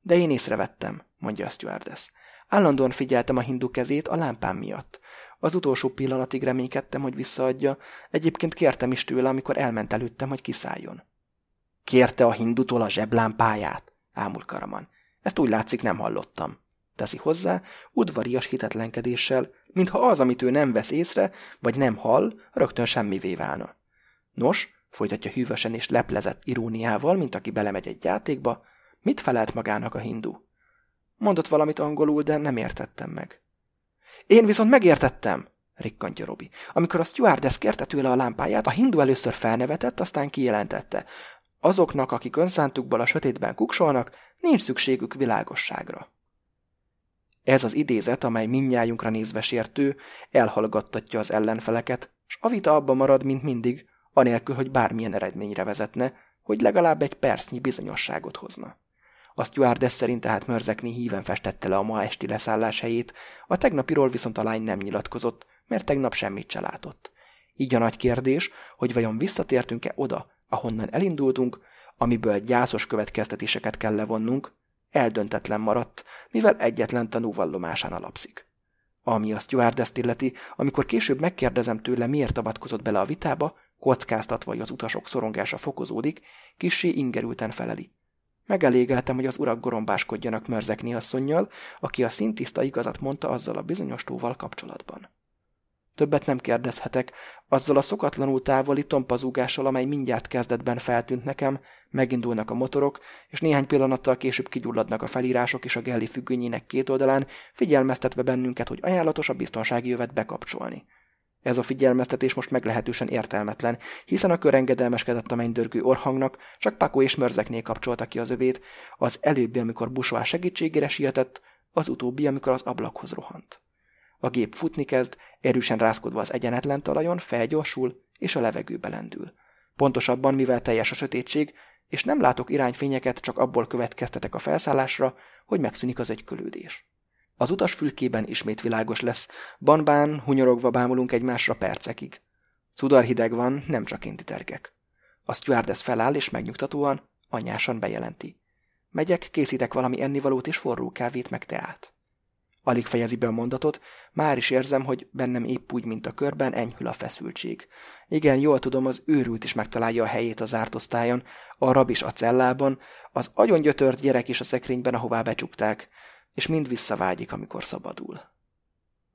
De én észrevettem, mondja a stewardess. Állandóan figyeltem a hindu kezét a lámpám miatt. Az utolsó pillanatig reménykedtem, hogy visszaadja, egyébként kértem is tőle, amikor elment előttem, hogy kiszálljon. Kérte a hindutól a zseblámpáját? Ámul Karaman. Ezt úgy látszik nem hallottam teszi hozzá, udvarias hitetlenkedéssel, mintha az, amit ő nem vesz észre, vagy nem hall, rögtön semmivé válna. Nos, folytatja hűvösen és leplezett iróniával, mint aki belemegy egy játékba, mit felelt magának a hindu? Mondott valamit angolul, de nem értettem meg. Én viszont megértettem, rikkantja Robi. Amikor a stewardess kérte tőle a lámpáját, a hindu először felnevetett, aztán kijelentette. Azoknak, akik önszántukból a sötétben kuksolnak, nincs szükségük világosságra. Ez az idézet, amely minnyájunkra nézve sértő, elhallgattatja az ellenfeleket, s a vita abba marad, mint mindig, anélkül, hogy bármilyen eredményre vezetne, hogy legalább egy percnyi bizonyosságot hozna. A stewardess szerint tehát Mörzekni híven festette le a ma esti leszállás helyét, a tegnapiról viszont a lány nem nyilatkozott, mert tegnap semmit se látott. Így a nagy kérdés, hogy vajon visszatértünk-e oda, ahonnan elindultunk, amiből gyászos következtetéseket kell levonnunk, eldöntetlen maradt, mivel egyetlen tanúvallomásán alapszik. Ami a stewardess illeti, amikor később megkérdezem tőle, miért avatkozott bele a vitába, kockáztatva, hogy az utasok szorongása fokozódik, kissé ingerülten feleli. Megelégeltem, hogy az urak gorombáskodjanak Mörzekni asszonynal, aki a szintiszta igazat mondta azzal a bizonyos tóval kapcsolatban. Többet nem kérdezhetek, azzal a szokatlanul távoli tompazúgással, amely mindjárt kezdetben feltűnt nekem, megindulnak a motorok, és néhány pillanattal később kigyulladnak a felírások és a Gelli függönyének két oldalán, figyelmeztetve bennünket, hogy ajánlatos a biztonsági jövet bekapcsolni. Ez a figyelmeztetés most meglehetősen értelmetlen, hiszen a kör engedelmeskedett a mennydörgő orhangnak, csak Paco és Mörzeknél kapcsolta ki az övét, az előbbi, amikor Busvá segítségére sietett, az utóbbi, amikor az ablakhoz rohant. A gép futni kezd, erősen rázkodva az egyenetlen talajon, felgyorsul, és a levegőbe lendül. Pontosabban, mivel teljes a sötétség, és nem látok irányfényeket, csak abból következtetek a felszállásra, hogy megszűnik az egykölődés. Az utas fülkében ismét világos lesz, banbán, hunyorogva bámulunk egymásra percekig. Cudar hideg van, nem csak én tergek. A stewardess feláll és megnyugtatóan, anyásan bejelenti. Megyek, készítek valami ennivalót és forró kávét meg teát. Alig fejezi be a mondatot, már is érzem, hogy bennem épp úgy, mint a körben, enyhül a feszültség. Igen, jól tudom, az őrült is megtalálja a helyét a zárt osztályon, a rab is a cellában, az agyongyötört gyerek is a szekrényben, ahová becsukták, és mind visszavágyik, amikor szabadul.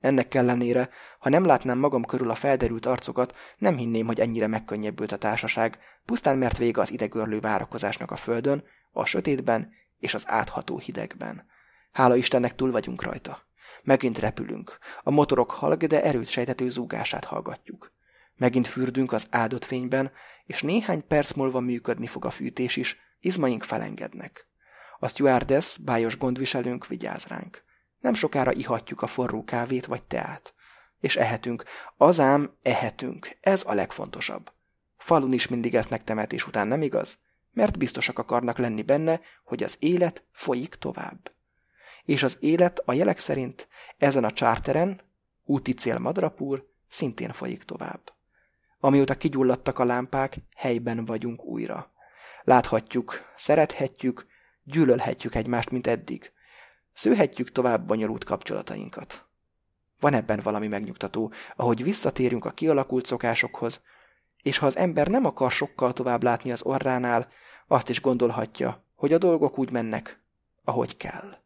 Ennek ellenére, ha nem látnám magam körül a felderült arcokat, nem hinném, hogy ennyire megkönnyebbült a társaság, pusztán mert vége az idegörlő várakozásnak a földön, a sötétben és az átható hidegben. Hála Istennek túl vagyunk rajta. Megint repülünk. A motorok halg, de erőt sejtető zúgását hallgatjuk. Megint fürdünk az áldott fényben, és néhány perc múlva működni fog a fűtés is, izmaink felengednek. A stewardess, bájos gondviselőnk vigyáz ránk. Nem sokára ihatjuk a forró kávét vagy teát. És ehetünk. Azám, ehetünk. Ez a legfontosabb. Falun is mindig esznek temetés után, nem igaz? Mert biztosak akarnak lenni benne, hogy az élet folyik tovább és az élet a jelek szerint ezen a csárteren, úti cél Madrapur, szintén folyik tovább. Amióta kigyulladtak a lámpák, helyben vagyunk újra. Láthatjuk, szerethetjük, gyűlölhetjük egymást, mint eddig. Szőhetjük tovább bonyolult kapcsolatainkat. Van ebben valami megnyugtató, ahogy visszatérünk a kialakult szokásokhoz, és ha az ember nem akar sokkal tovább látni az orránál, azt is gondolhatja, hogy a dolgok úgy mennek, ahogy kell.